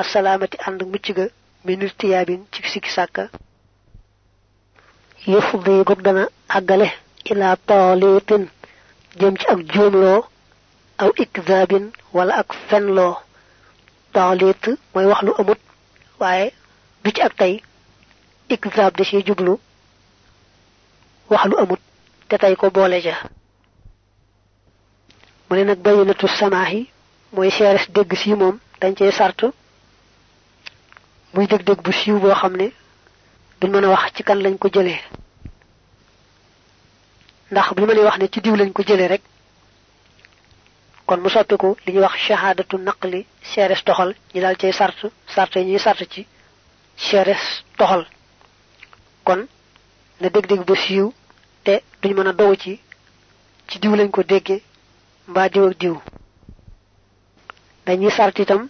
asalaamati ànd mucc ga minir tiyaabin ci sikki sàkka yëfdi gog dana àggale ila taalitin jëm ci ak juumloo aw ikzaabin wala ak fenloo taalit mooy wax lu amut waaye du ci ak tey. Ikzaab da ciy jublu wax lu amut te tey ko boole ja. Mu ne nag bayinatu samaahi mooy seeres dégg si moom dañ cee sart muy dég-dég bu siiw boo xam ne duñ mën a wax ci kan lañ ko jëlee. ndax bu mënee wax ne ci diw lañ ko jëlee rek kon mu soppiku li ñuy wax shahadatu naqli seeres toxal ñi daal cay sart sart yi ñuy sart ci seeres toxal. kon na dég-dég ba siiw te duñ mën a dogu ci ci diw lañ ko déggee mbaa diw ak diw. dañuy sart itam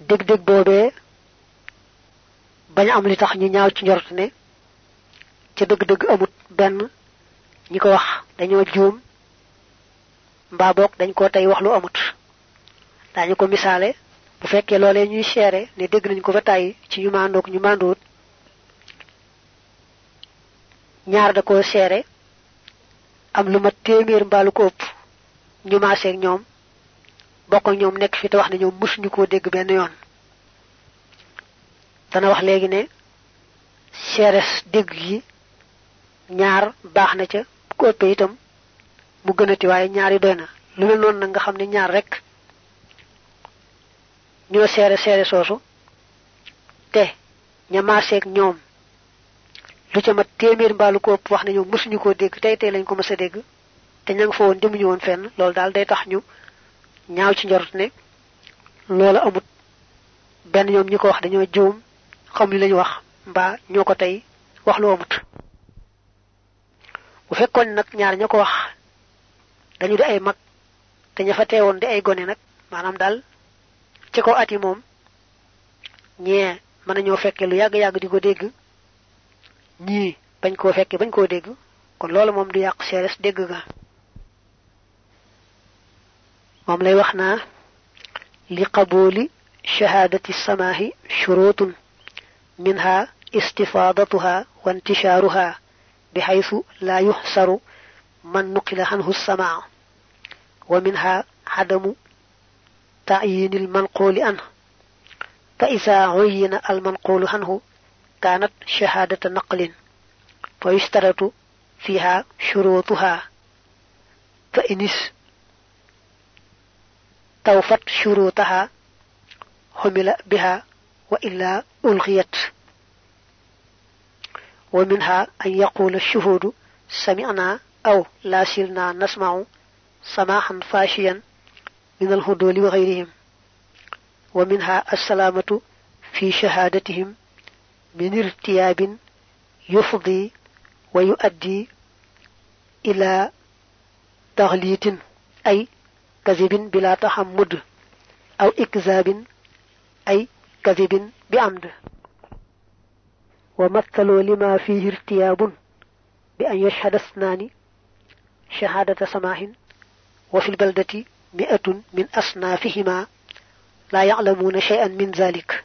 dég-dég boobee bañ am li tax ñu ñaaw ci njort ne ca dëgg-dëgg amut benn ñi ko wax dañoo juum mbaa boog dañ tey wax lu amut. Daañu ko misaale bu fekkee loolee ñuy seere ne dégg nañ ko ba tàyyi ci ñu maandoog ñu maandoot ñaar da koo seere am lu ma téeméer mbaalu ko ëpp ñu bokk fi benn yoon dana wax léegi ne seeres dégg yi ñaar baax ca ko ëppee itam mu gënati waaye ñaari doy na. Lu mel noonu nag nga xam ñaar rek ñoo seere seere soosu ña ñoom lu ca mat téeméer mbaalu ko ëpp wax ne ñoom mësuñu dégg tey tey lañ ko mës a dégg te ña nga fa woon demuñu woon fenn loolu daal day tax ñu ñaaw ci njort ne loolu amut. Benn ñoom wax dañoo xam li lañu wax mbaa ñoo ko tey wax lu amut bu fekkoon nag ñaar ña ko wax dañu di ay mag te ña fa teewoon di ay gone nag maanaam daal ci kaw at yi moom ñee mën nañoo fekke lu yàgg-yàgg di ko dégg ñii bañ koo fekke bañ koo dégg kon loolu moom du yàq seeres dégg ga moom lay wax naa li qabooli shahaadati samaahi shurutun منها استفاضتها وانتشارها بحيث لا يحصر من نقل عنه السماع. ومنها عدم تعيين المنقول عنه. فإذا عين المنقول عنه كانت شهادة نقل فيشترط فيها شروطها. فإن توفت شروطها حمل بها وإلا ألغيت. ومنها أن يقول الشهود سمعنا أو لا سلنا نسمع سماحا فاشيا من الهدول وغيرهم ومنها السلامة في شهادتهم من ارتياب يفضي ويؤدي إلى تغليط أي كذب بلا تحمد أو إكذاب أي كذب بعمد ومثلوا لما فيه ارتياب بأن يشهد اثنان شهادة سماح وفي البلدة مئة من أصنافهما لا يعلمون شيئا من ذلك.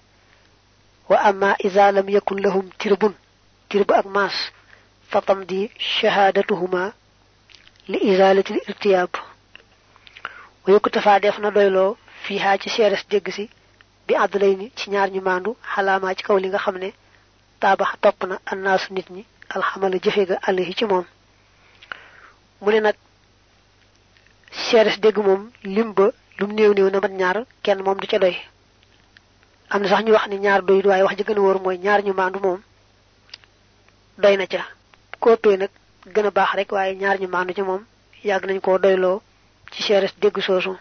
وأما إذا لم يكن لهم ترب ترب أقماس فتمضي شهادتهما لإزالة الارتياب. ويكتفى دفنا دويلو فيها ci seres dégg si ni ci ñaar ñu mandu xalaama ci kaw li nga xam ne taabax topp na annaasu nit ñi alxamala jëfe ga yi ci moom. Mu ne nag seeres dégg moom lim ba lum néew néew na mat ñaar kenn moom du ca doy. Am na sax ñu wax ni ñaar doy waaye wax ji gën wóor mooy ñaar ñu maandu moom doy na ca. Koppee nag gën a baax rek waaye ñaar ñu maandu ci moom yàgg nañ koo doyloo ci seeres dégg soosu.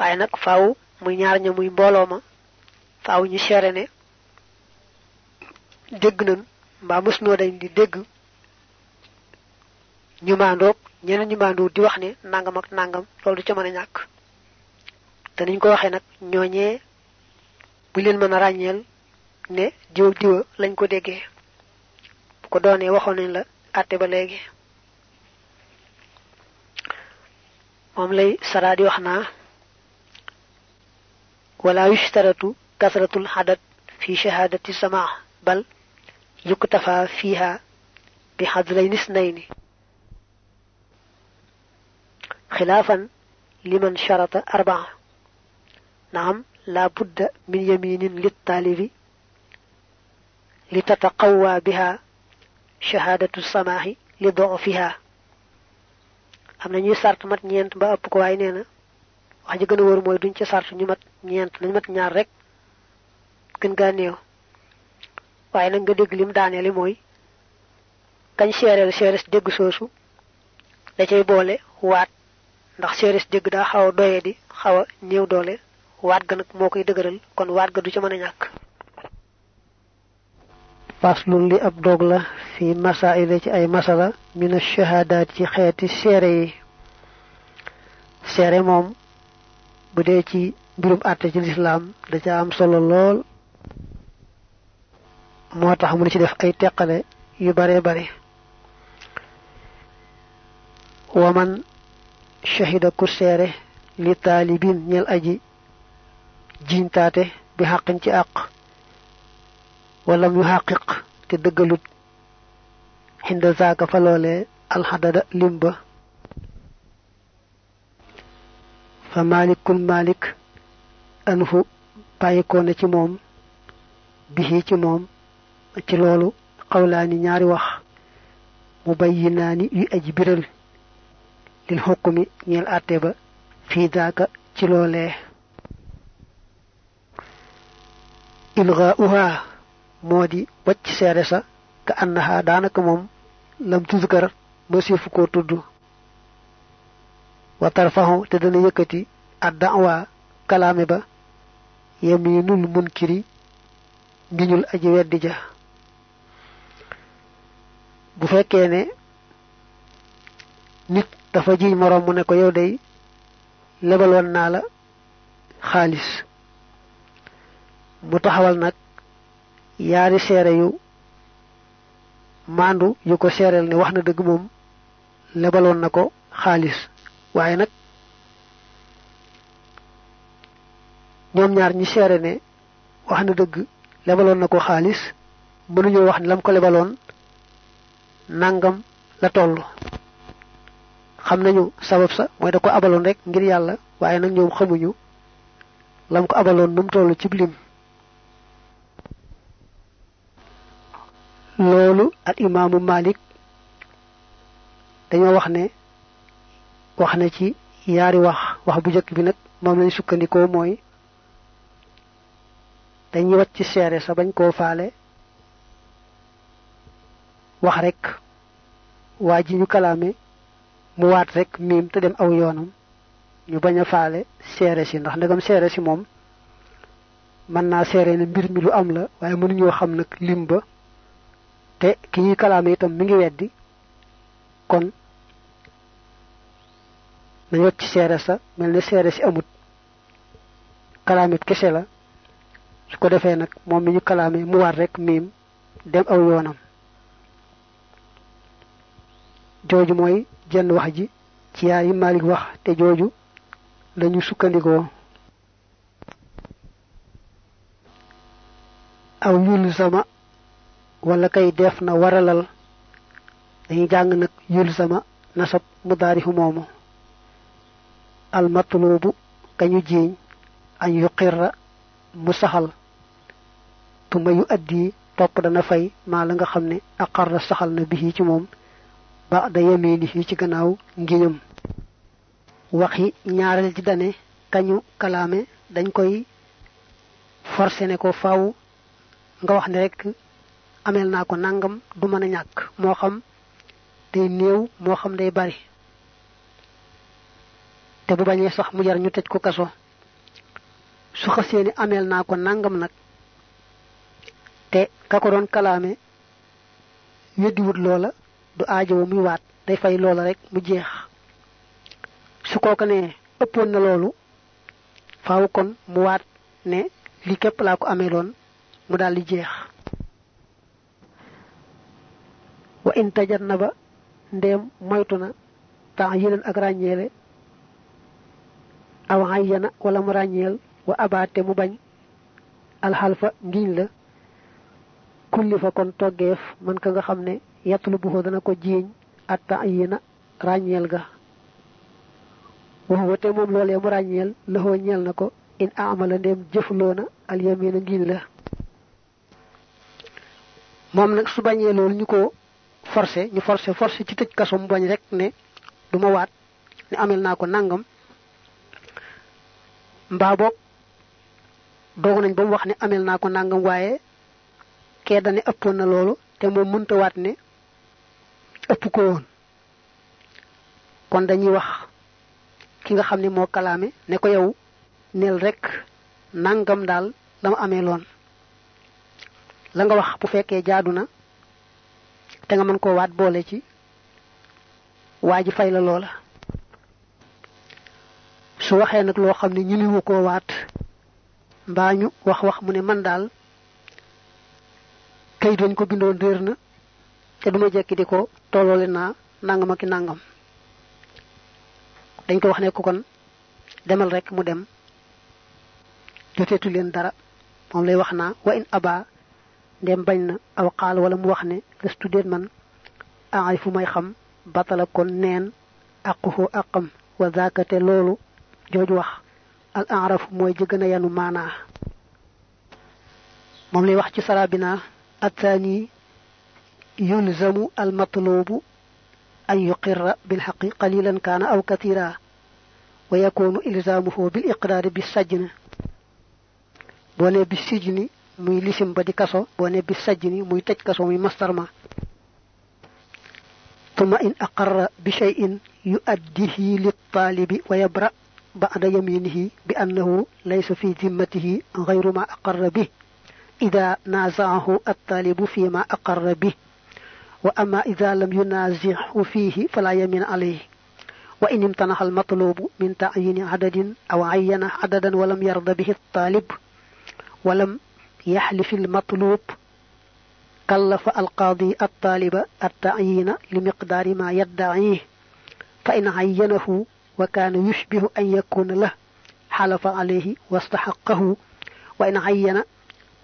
Waaye nag faaw muy ñaar ña muy mbooloo ma faaw ñu seere ne dégg nañ mbaa noo dañ di dégg ñu maandoog ñeneen ñu maandu di wax ne nangam ak nangam loolu ca mën a ñàkk. Te niñ ko waxee nag ñooñee bu leen mën a ràññeel ne diw diwa lañ ko déggee. Bu ko doonee waxoon nañ la àtte ba léegi. Moom lay saraa di wax naa ولا يشترط كثرة الحدث في شهادة السماع بل يكتفى فيها بحضرين اثنين. خلافا لمن شرط أربعة. نعم لا بد من يمين للطالب لتتقوى بها شهادة السماح لضعفها. Na ñuy sart mat ñeent ba na wax ji gën a wóor mooy duñ ci sart ñu mat ñeent nañ mat ñaar rek gën gaa néew waaye nag nga dégg lim daaneeli mooy kañ seereel seeres dégg soosu da cay boole waat ndax seeres dégg daa xaw doye di xaw néew doole waat ga moo koy kon waat ga du ca mën a ñàkk faslun li ab dog la fi masaila ci ay masala min ash-shahadat ci xeeti seere yi seere moom bu dee ci mbirum àtte ci lislaam da ca am solo lool. moo tax mu ci def ay teqale yu bare bare. waman shahida ku seere li taalibin ñel aji jiintaate bi xaqin ci àq walam yu xaqiq te dëggalut. Xinda zaaka fa loole alxadada limba fa malikun malik anhu bayiko na ci mom bihi ci mom ci lolu qawlani ñaari wax mubayyinani yu ajbiral lil hukmi ñel atté ba fi daaka ci lolé ilgha'uha modi wacc séré sa ka annaha danaka mom lam tuzkar ba sifu ko tuddu wa tarfahu te dana yëkkati addawa kalaame ba yaminul munkiri ngiñul aji weddi ja. Bu fekkee ne nit dafa jiiñ moroom mu ne ko yow day lebal naa la xaalis. Mu taxawal nag yaari seere yu maandu yu ko seereel ne wax na dëgg moom lebaloon na ko xaalis. Waaye nag ñoom ñaar ñi seere ne wax na dëgg lebaloon na ko xaalis mënuñoo wax ne lam ko lebaloon nangam la toll. Xam nañu sabab sa mooy da ko abaloon rek ngir yàlla waaye nag ñoom xamuñu lam ko abaloon num toll ci lim. Loolu al imaamu malik dañoo wax ne wax na ci yaari wax wax bu njëkk bi nag moom lañ sukkandikoo mooy dañuy wacc ci seere sa bañ koo faale. Wax rek waa ji ñu kalaame mu waat rek miim te dem aw yoonam ñu bañ a faale seere si. Ndax ndegam seere si moom mën naa seere ne mbir mi lu am la waaye mënuñoo xam nag lim ba. Te ki ñuy kalaame itam mi ngi weddi. Kon nañ wacc seere sa mel ne seere amut. Kalaamit kese la. Su ko defee nag ñu mu waat rek miim dem aw yoonam. Jooju mooy jenn wax ji ci yaar yi Malik wax te jooju lañu sukkandikoo. Aw yul sama wala kay def na waralal. Dañuy jàng nag yul sama nasab moomu almatlubu kañu jiiñ añ yu xirra mu saxal tuma yu addi topp dana fay maa la nga xam ne aqarra saxal na bihi ci moom ba da yemee yi ci gannaaw ngiñam waxi ñaareel ji dane kañu kalaame dañ koy forcé ne ko faaw nga wax ne rek ameel naa ko nangam du mën a ñàkk moo xam day néew moo xam day bari te bu bañee sax mu jar ñu tëj ko kaso. Su ameel naa ko nangam nag te ka ko doon kalaame weddiwut loola du aajowo muy waat day fay loola rek mu jeex. Su kooka ne ëppoon na loolu faaw kon mu waat ne li képp laa ko amee loon mu daal di jeex. Wa in tajannaba ndéem moytu na yeneen ak aw ayyana wala mu ràññeel wa abaate mu bañ. alxalfa ngiñ la. kulli fa kon toggeef man ka nga dana ko jiiñ atta ayina ràññeel ga. waxuwa te moom loolee mu ràññeel laxoo ñeel na ko in amala ndéem jëfloona al yamina ngiñ la. moom nag su bañee loolu ñu ko forcé ñu forcé forcé ci tëj kaso bañ rek ne duma waat amel naa ko nangam mbaa boog dogu nañ ba wax amel naa ko nangam waaye kee dane ëppoon na loolu te moom mënta waat ne ëpp ko woon. Kon dañuy wax ki nga xam ne moo kalaame ne ko yow neel rek nangam daal dama amee loon. La nga wax bu fekkee jaadu na te nga mën koo waat boole ci waa ji fay la loola su waxee nag loo xam ne ñu niwu koo waat. Mbaa ñu wax wax mu ne man daal kay dañ ko bindoon réer na te duma jekki nangam ak nangam. Dañ ko wax ne ko kon demal rek mu dem. Joteetu leen dara. Lay wax wa in aba ndem bañ na aw xaal wala mu wax ne lëstu déet man aarifu may xam batala kon neen aqam wa جوج وخ الاعرف موي جيغنا يانو مانا موم لي وخ سرابنا الثاني يلزم المطلوب ان يقر بالحق قليلا كان أو كثيرا ويكون الزامه بالاقرار بالسجن بوني بالسجن muy lisim ba di kaso boo ne bi sajj ni muy tëj kaso muy mastarma. Tuma in aqarra بعد يمينه بأنه ليس في ذمته غير ما أقر به إذا نازعه الطالب فيما أقر به. وأما إذا لم ينازعه فيه فلا يمين عليه. وإن امتنع المطلوب من تعيين عدد أو عين عددا ولم يرضى به الطالب ولم يحلف المطلوب كلف القاضي الطالب التعيين لمقدار ما يدعيه فإن عينه وكان يشبه أن يكون له حلف عليه واستحقه وإن عين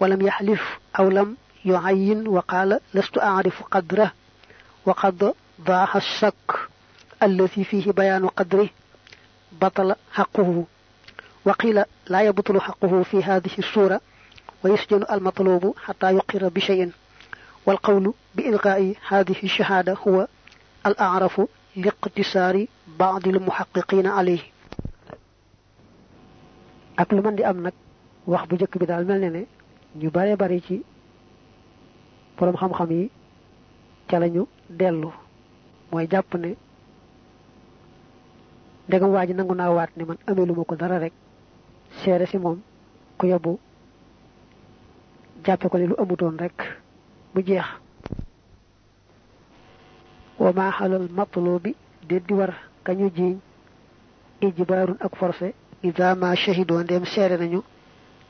ولم يحلف أو لم يعين وقال لست أعرف قدره وقد ضاح الشك الذي فيه بيان قدره بطل حقه. وقيل لا يبطل حقه في هذه الصورة ويسجن المطلوب حتى يقر بشيء. والقول بإلغاء هذه الشهادة هو الأعرف liqtisari ba'd al muhaqqiqina alayhi ak lu man di am nak wax bu jëk bi dal melne ne ñu bare bare ci borom xam xam yi ca lañu delu moy japp ne dagam waji nangu na wat man ameluma ko dara rek. Séré ci mom ku yobbu jappé ko li lu rek bu jeex. Wa ma xalal matlubi de di war kañu jiiñ ijbaarun ak forcé ida ma shahidoo ndeem seere nañu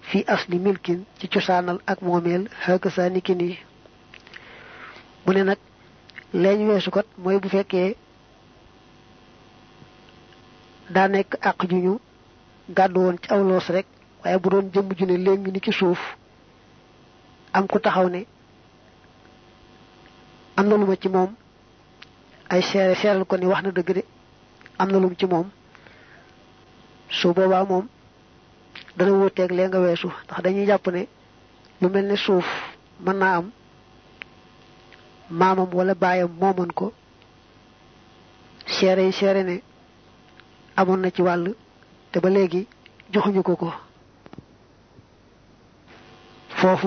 fi asli milkin ci cosaanal ak moomeel xëkk sa niki nii. mu ne nag leeñ weesu mooy bu fekkee daa nekk àq ju ñu gàddu woon ci aw loos rek waaye bu doon jëmm ju ne léegi ni ci suuf am ku taxaw ne am na lu ci moom ay seere seeral ko ni wax na dëgg de. Am na lum ci moom. Su boobaa moom dana wuuteeg lee nga weesu ndax dañuy jàpp ne lu mel ne suuf mën naa am maamam wala ko. Seere yi seere ne amoon na ci wàll te ba léegi joxuñu ko ko.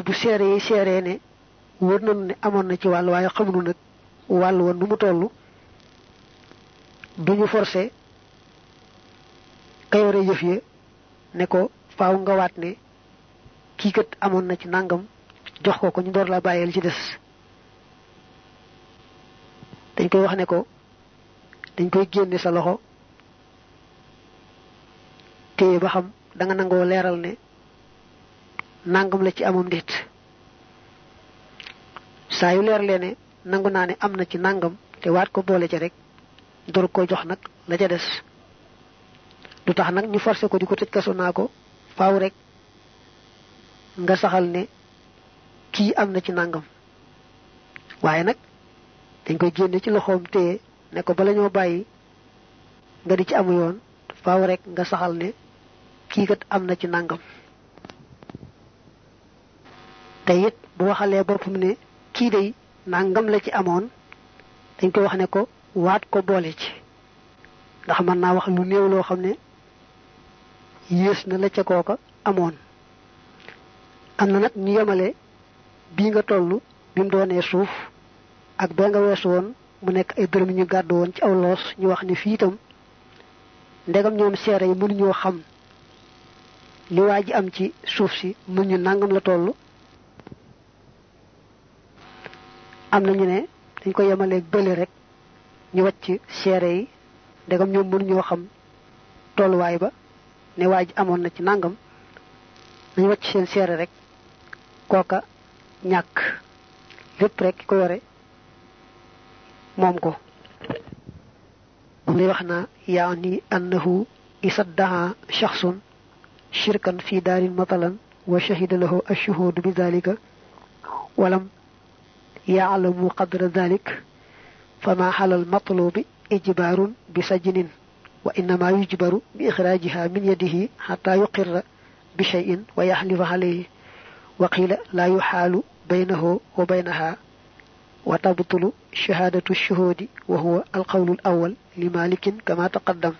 Bu ne wër nañu ne amoon na ci wàll waaye xamuñu mu toll duñu forcé kayore yëf ya ne ko faaw nga waat ne kii kat amoon na ci nangam jox ko ko ñu door la bàyyeel ci des. Dañ koy wax ne ko dañ koy génne sa loxo téye ba xam da nga nangoo leeral ne nangam la ci amoon ndéet saa yu leer lee nangu naa ne am na ci nangam te waat ko boole ca rek door ko jox nag la ca des. Du tax nag ñu forcé ko di ko tëj kaso naa ko faaw rek nga saxal ne kii am na ci nangam. Waaye nag dañ koy génne ci loxoom téye ne ko bala ñoo bàyyi nga di ci amu yoon faaw rek nga saxal ne kii kat am na ci nangam. Te it bu waxalee boppam ne kii day nangam la ci amoon dañ koy wax ne ko waat ko boole ci. ndax mën naa wax lu néew loo xam ne yées na la ca kooka amoon. am na nag ñu yemale bii nga toll bi mu doonee suuf ak bee nga weesu woon mu nekk ay dërëm ñu gàddu woon ci aw loos ñu wax ni fii itam ndegam ñoom seere yi xam li am ci suuf si mën nangam la toll am na ñu ne dañ ko yemaleeg bële rek ñu wacc seere yi ndegam ñoom mënuñoo xam tolluwaay ba ne waa ji amoon na ci nangam dañu wacc seen seere rek kooka ñàkk lépp rek ko yore moom ko li wax na yaani annahu isaddaha shakhsun shirkan fi daarin matalan wa shahida lahu ashuhudu bi dhalika walam يعلم قدر ذلك فما حل المطلوب إجبار بسجن وإنما يجبر بإخراجها من يده حتى يقر بشيء ويحلف عليه. وقيل لا يحال بينه وبينها وتبطل شهادة الشهود وهو القول الأول لمالك كما تقدم.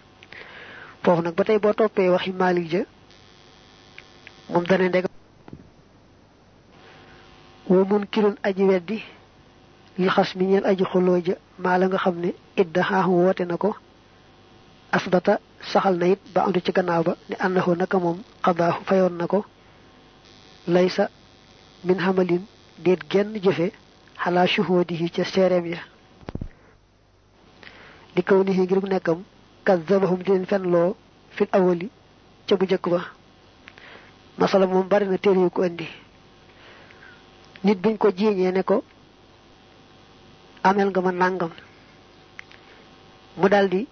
فهو نك باتاي بو دانا ندك ومنكر أجي ودي li xas mi ñeel aji xuloo ja maa la nga xam ne iddahaahu woote na ko. Asbata saxal na it ba andu ci gannaaw ba ne annahu naka moom xadaahu fayoon na ko. Laysa min hamalin déet genn jëfe xalaa shuhodihi ca seereem ya. Li kaw nihi ngir nekkam kazzabahum di leen fenloo fil awali ca bu jëkk ba. Masala moom bari na téere yu ko indi. Nit buñ ko jiiñee ne ko amel nga ma nangam. Mu daldi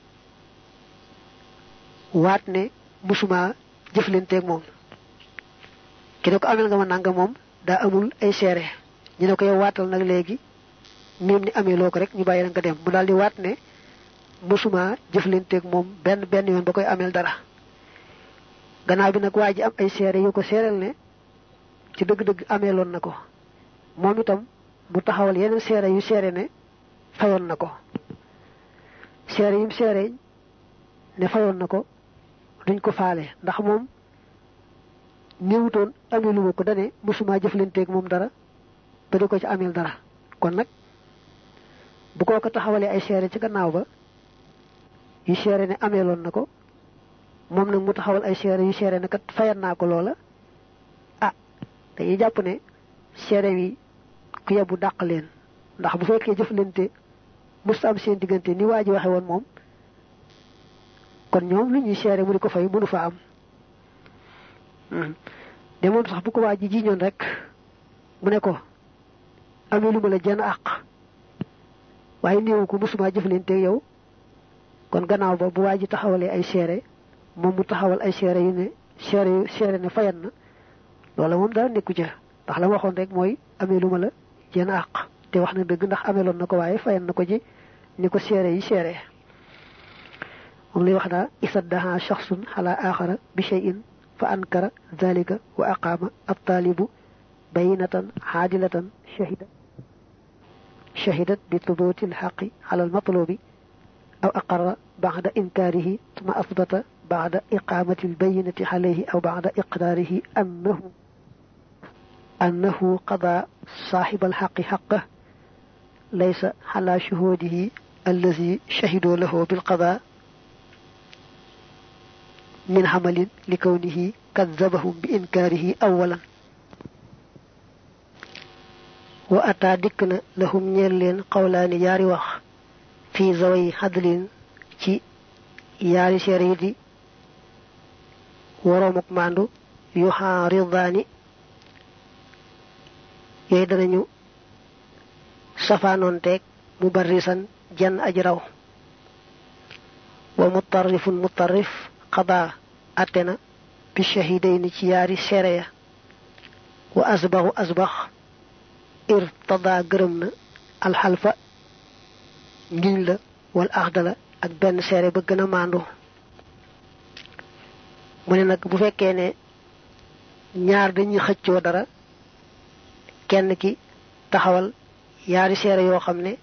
waat ne musuma jëflanteeg moom. Ki ko amel nga ma nangam moom daa amul ay seere. Ñu ne ko yow waatal nag léegi miim ni amee loo ko rek ñu la nga dem. Mu daldi waat ne musuma jëflanteeg moom benn benn yoon ba koy amel dara. Gannaaw bi nag waa ji am ay seere yu ko seereel ne ci dëgg-dëgg ameeloon na ko. Moom itam taxawal yeneen seere yu seere ne fayoon na ko. Seere ne fayoon na ko duñ ko faale. Ndax moom néewutoon ameelu ko dane musuma jëflanteeg moom dara ba di ko ci ameel dara. Kon nag bu koo ko taxawalee ay seere ci gannaaw ba yu seere ne ameeloon na ko moom mu taxawal ay seere yu ne kat fayan naa ko ah dañuy jàpp ne seere yi ku yebbu dàq ndax bu fekkee jëflante musta am seen diggante ni waa ji waxe woon moom kon ñoom lu ñuy seere mu di ko fay mënu fa am. De moom sax bu ko waa ji jiñoon rek mu ne ko ma la jenn àq waaye néewu ko musuma jëflante yow. Kon gannaaw ba bu waa ji taxawalee ay seere moom mu taxawal ay seere yu ne seere yu seere ne fayan na. Loola moom dara nekku ca ndax la waxoon rek mooy amee lu ma la jenn àq te wax na dëgg ndax ameloon na ko waaye fayan na ko ji ni ko seere yi seere moom lay wax daa isaddaha shaxsun ala axara bi cheyin fa ankara dalika wa aqaama altaalibu bayinatan xaadilatan shahida shahidat bi thubuti alxaqi ala almatlubi aw aqarra bacda inkaarihi ثم أثبت بعد إقامة البينة عليه أو بعد إقراره أنه أنه قضى صاحب الحق حقه ليس على شهوده الذي شهدوا له بالقضاء من عمل لكونه كذبهم بإنكاره أولا. وأتى دكنا لهم نيلين قولان ياري وخ في زوي حدل ci yaari seere yi di woroomuk màndu yu safaanoonteeg mu barrisan jenn aji raw wa mutarrifun mutarrif xadaa atte na bi shahidayni ci yaari seere ya wa asbaxu asbax irtada gërëm na alxalfa ngiñ la wal axdala ak benn seere ba gën a maandu mu ne nag bu fekkee ne ñaar dañuy xëccoo dara kenn ki taxawal yaari seere yoo xam ne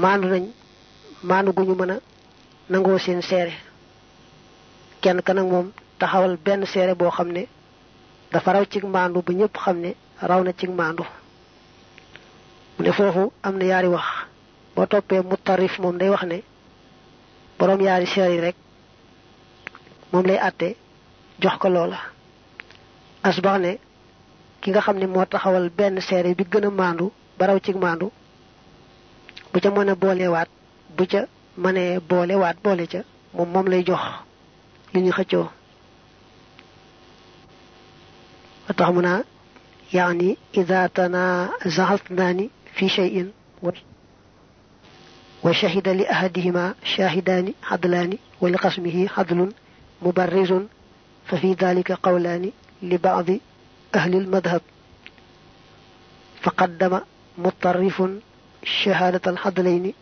maandu nañ maandu gu ñu mën a nangoo seen seere. Kenn ka nag moom taxawal benn seere boo xam ne dafa raw cig maandu ba ñëpp xam ne raw na cig maandu. Mu ne foofu am na yaari wax. Boo toppee mu tarif moom day wax ne boroom yaari seere yi rek moom lay àtte jox ko loola. Asbax ne ki nga xam ne moo taxawal benn seere bi gën a maandu ba raw cig maandu bu ca mën a boolewaat bu ca mënee boolewaat boole ca moom moom lay jox li ñu xëccoo tax mu naa yaani ida tanazaxatnaani fi cheyin wa shahida li ahadihima shahidaani xadlaani wa li qasmihi xadlun mubarrizun fa fi dalika qawlaani li baadi ahli almadhab fa qaddama mutarrifun شهادة الحضلين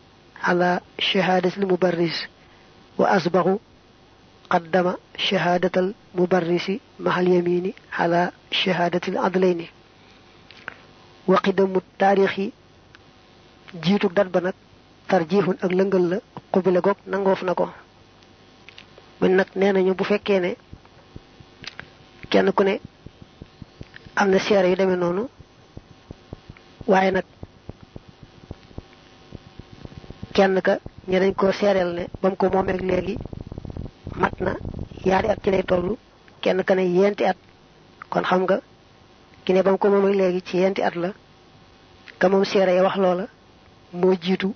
على شهادة المبرز وأسبغ قدم شهادة المبرز مع اليمين على شهادة العدلين وقدم التاريخ جيتو دات ba nag tarjiihun ak lëngal la xubile goog nangoof na ko min nag nee nañu bu fekkee ne kenn ku ne am na seere yu demee noonu waaye nag kenn ka ñe dañ ko seereel ne bam ko moomeeg léegi mat na yaari at ci lay toll kenn ka ne yenti at. Kon xam nga ki ne bam ko moom ak léegi ci yenti at la ka moom seere ya wax loola moo jiitu.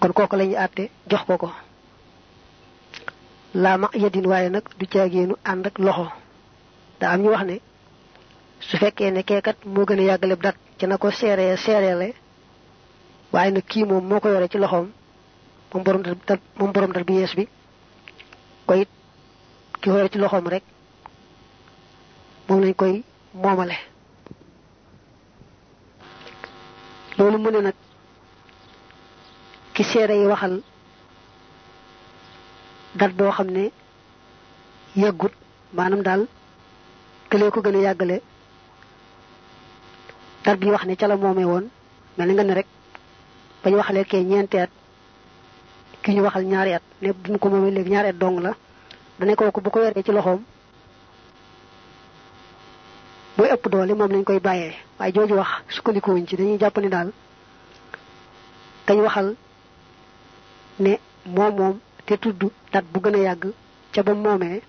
Kon kooku la ñuy àtte jox ko ko. Laa ma yedin waaye nag du caageenu ànd ak loxo. Daa am ñu wax ne su fekkee ne keekat moo gën a yàggaleb ci na ko seere seereele waaye nag kii moom moo ko yore ci loxoom moom borom moom borom dar bi yees bi ko it ki ko yore ci loxoom rek moom lañ koy moomale. Loolu mu ne nag ki seere yi waxal dat boo xam ne yàggut maanaam daal këlee ko gën a yàggale dat bi wax ne ca la moomee woon mel nga ne rek bañ waxalee kee ñeenti at, ki ñu waxal ñaari at, ne bu mu ko moomee léegi ñaari at dong la, dane kooku bu ko yoree ci loxoom booy ëpp doole moom lañ koy bàyyee. Waaye jooju wax sukkandikuwuñ ci, dañuy jàpp ni daal kañ waxal ne moom moom te tudd dat bu gën a yàgg ca ba moomee,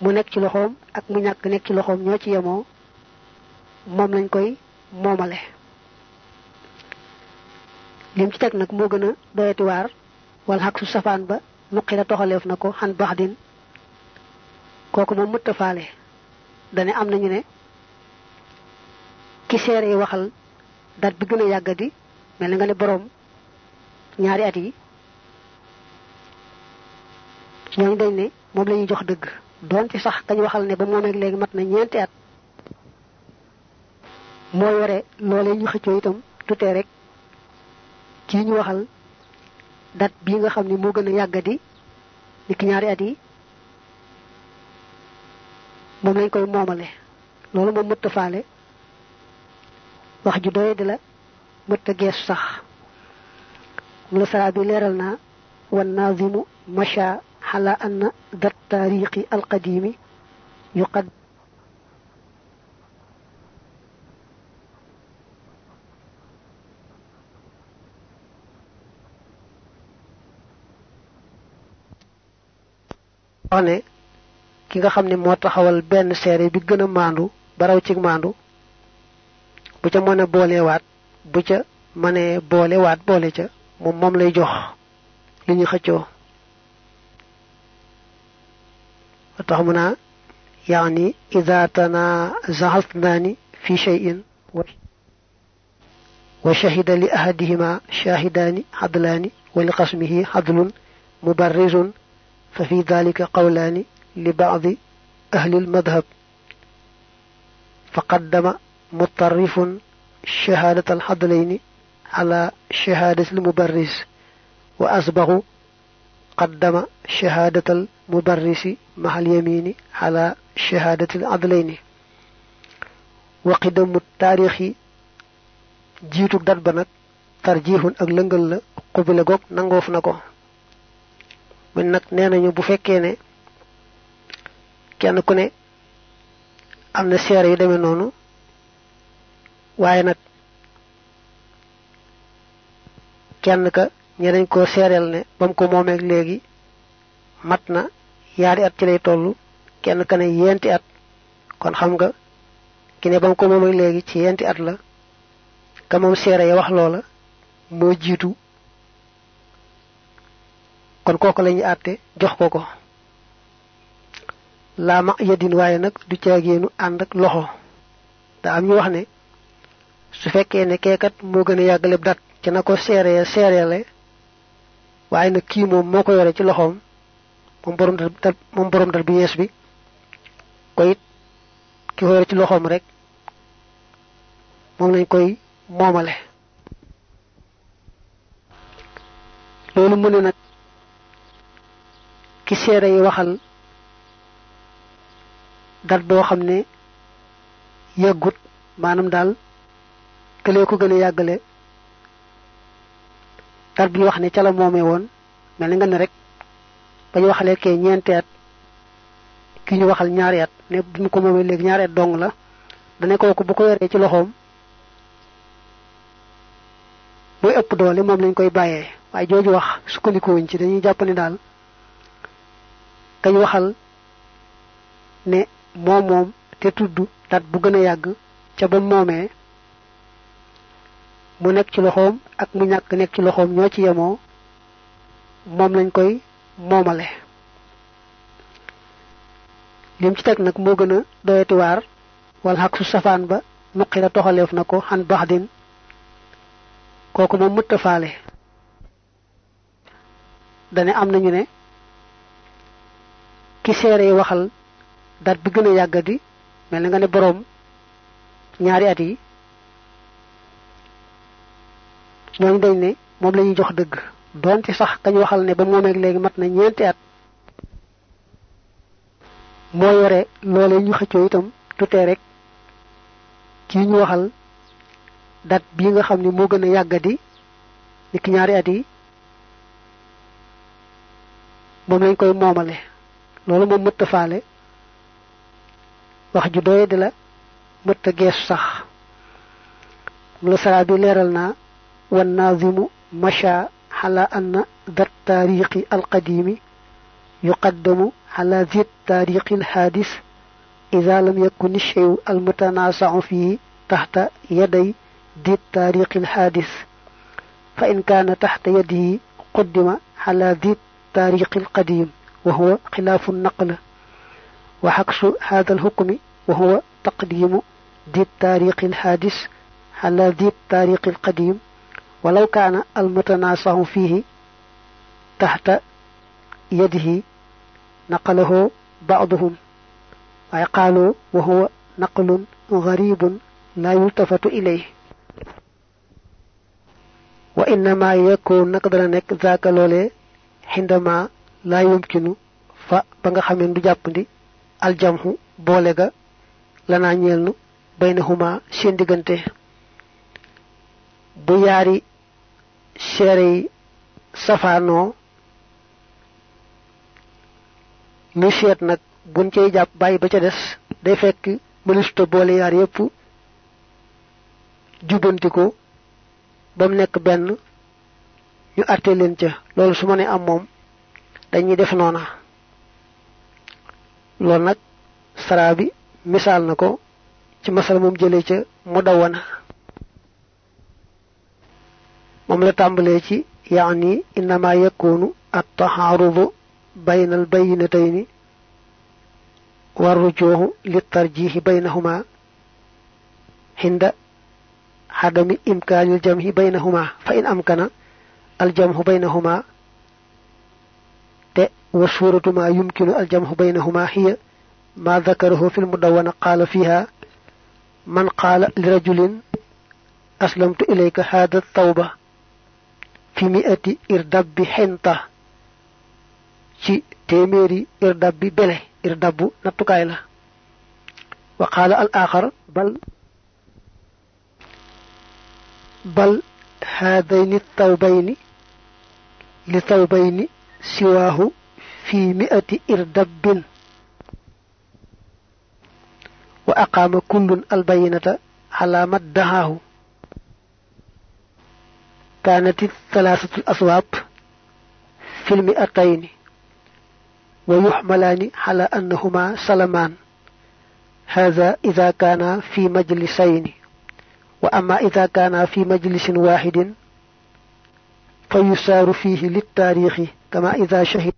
mu nekk ci loxoom ak mu ñàkk nekk ci loxoom ñoo ci yemoo, moom lañ koy moomale. Lim ci teg nag moo gën a doyati waar wala xaq su safaan ba nuqi la toxaleef na ko xan bax din kooku moom mëtta faale. Dane am nañu ne ki yi waxal dat bi gën a yàggadi mel nga ne boroom ñaari at yi ñooñu dañ ne moom la ñuy jox dëgg. Doonte sax kañ waxal ne ba ak léegi mat na ñeenti at moo yore loolee ñu xëccoo itam tutee rek kii ñu waxal dat bii nga xam ne moo gën ki ñaari at yi moom lañ koy moomale loolu moom mëtta faale wax ju doye di la mëtta geesu sax mu la saraa bi leeral naa wan naazimu masha xala anna dat taariqi alqadimi yuqad wax ne ki nga xam moo taxawal benn seere bi gën a maandu baraw ci maandu bu ca mën a boolewaat bu ca mënee boolewaat boole ca moom moom lay jox li ñu xëccoo tax mu naa cheyin wa shahida li ahadihima shahidaani xadlaani wa li qasmihi xadlun مبرز ففي ذلك قولان لبعض أهل المذهب. فقدم مطرف شهادة الحضلين على شهادة المبرز وأسبغ قدم شهادة المبرس مع اليمين على شهادة العدلين. وقدم التاريخ جيتو دات tarjihun ak leungal la xubila gog nangof nako min nak nenañu bu fekke ne kenn ku ne am na seere yu demee noonu waaye nag kenn ka ñe dañ ko seereel ne bam ko moomeeg léegi mat na yaari at ci lay toll kenn ka ne yenti at. Kon xam nga ki ne bam ko moomeeg léegi ci yenti at la ka moom seere ya wax loola moo jiitu kon kooku lañu àtte jox ko ko. Laa ma yadin waaye nag du caageenu ànd ak loxo. Da am ñu wax ne su fekkee ne keekat moo gën a yàggaleb dat ci na ko seeree seereele waaye nag kii moom ci borom moom borom dar bi ki ci rek moom lañ koy moomale. Loolu mu ne ki seere yi waxal dat ne yàggut maanaam daal këlee ko gën a yàggale dat bi wax ne ca la moomee woon mel ni nga ne rek ba ñu waxalee kee ki ñu waxal ne bi mu ko moomee léegi ñaari at dong la dane kooku bu ko yoree ci loxoom mooy ëpp doole moom lañ koy bàyyee. Waaye jooju wax sukkandikuwuñ ci dañuy ne kañ waxal ne moom moom te tudd dat bu gën a yàgg ca ba moomee mu nekk ci loxoom ak mu ñàkk nekk ci loxoom ñoo ci yemoo moom lañ koy moomale. Lim ci teg nag moo gën a doyati waar wal xaq su safaan ba nuqira toxaleef na ko xan baxdin kooku moom faale. Dane am nañu ne ki seere waxal dat bi gën a yàggadi mel nga ne boroom ñaari at yi ñooñu dañ ne moom lañuy jox dëgg. Doonte sax kañ waxal ne ba moomeeg léegi mat na ñeenti at moo yore loolee ñu xëccoo itam tutee rek kii ñu waxal dat bii nga xam ne moo gën a ni ki ñaari at yi moom lañ koy moomale loolu moom mëtta faale wax ju doye di la mëtta geesu sax la saraa bi leeral naa wan naazimu masha ala anna dat taariqi alqadimi yuqaddamu ala zit taariqi alhaadis ida lam yakun الشيء المتنازع فيه تحت يدي ذي التاريخ الحادث فإن كان تحت يده قدم على ذي التاريخ القديم وهو خلاف النقل وعكس هذا الحكم وهو تقديم ذي التاريخ الحادث على ذي التاريخ القديم. ولو كان المتناسع فيه تحت يده نقله بعضهم ويقالوا وهو نقل غريب لا يلتفت إليه. وإنما يكون نقدر نك ذاك لولي عندما la yumkinu fa ba nga xamé du jappandi al jamhu ga lana ñelnu baynahuma seen digante bu yaari seere safano ni xet nak buñ cey japp ba ca des day fekk ministre bole yaar yépp jubanti bam nek ben ñu atte ca. Loolu suma am mom dañuy def noona loolu nag saraa bi misaal na ko ci masal moom jëlee ca mu dawana moom la tàmbalee ci yaani innama yakunu at-taharudu bayna al-bayyinatayni warrujuhu lit-tarjihi baynahuma hinda عدم إمكان الجمع بينهما فإن أمكن الجمع بينهما وصورة ما يمكن الجمع بينهما هي ما ذكره في المدونة. قال فيها من قال لرجل أسلمت إليك هذا التوبة في مئة إردب حنطة. في تيميري إردب بله إردب نتقايلة وقال الآخر بل بل هذين الثوبين لثوبين سواه fi mi'ati irdabbin wa aqaama kullun albayinata ala maddahaahu كانت الثلاثة الأصواب في المئتين. ويحملان على أنهما سلمان هذا إذا كان في مجلسين. وأما إذا كان في مجلس واحد فيسار فيه للتاريخ كما إذا شهد.